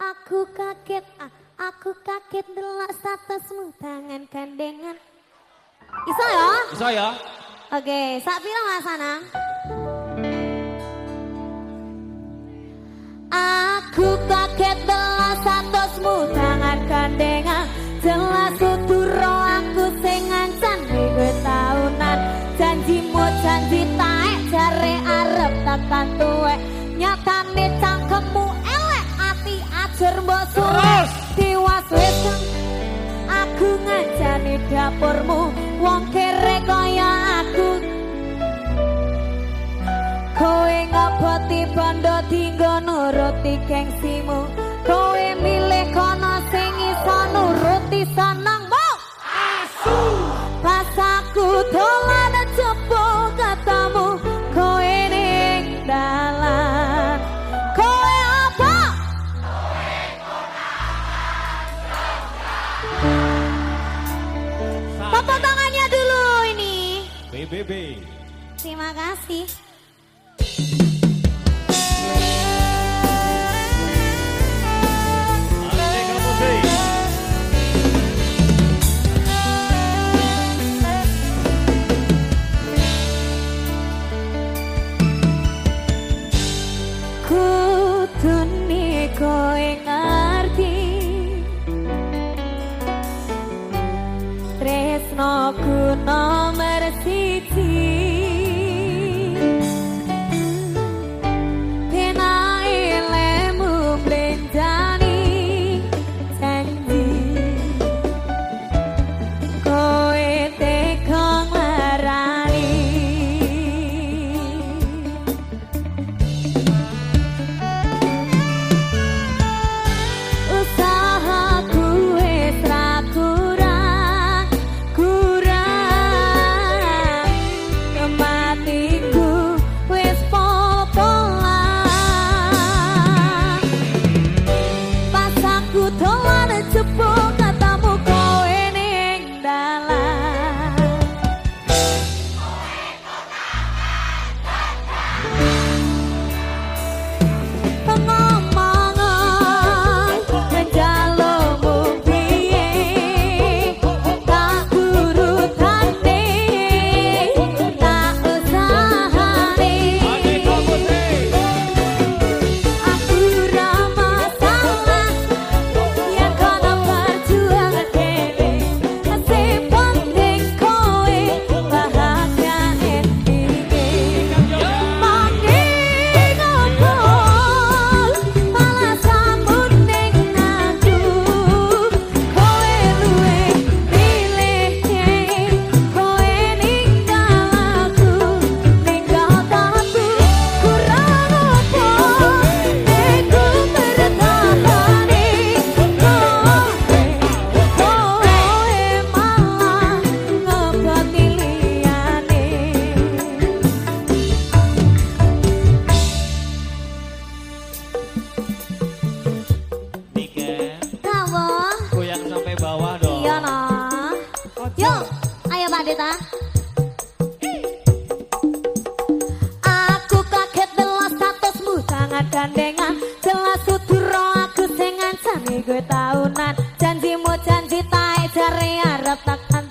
Aku kaget, ah, aku kaget delok statusmu tangan gandengan. Iso ya? Bisa ya? Oke, sak pira Mas Anang? Aku kaget delok statusmu tangan gandengan. Jelas uturo aku sing ngancam kowe taunan. Janjimu janji taek jare arep tekan mbok. Tiwas wis kang aku ngancani dapurmu wong kere kaya aku. Kowe ngaboti bondo dinggo nuruti gengsimu? Kowe milih kono sing iso nuruti senengmu PBB. Terima kasih. Kutuni koe ngerti katakan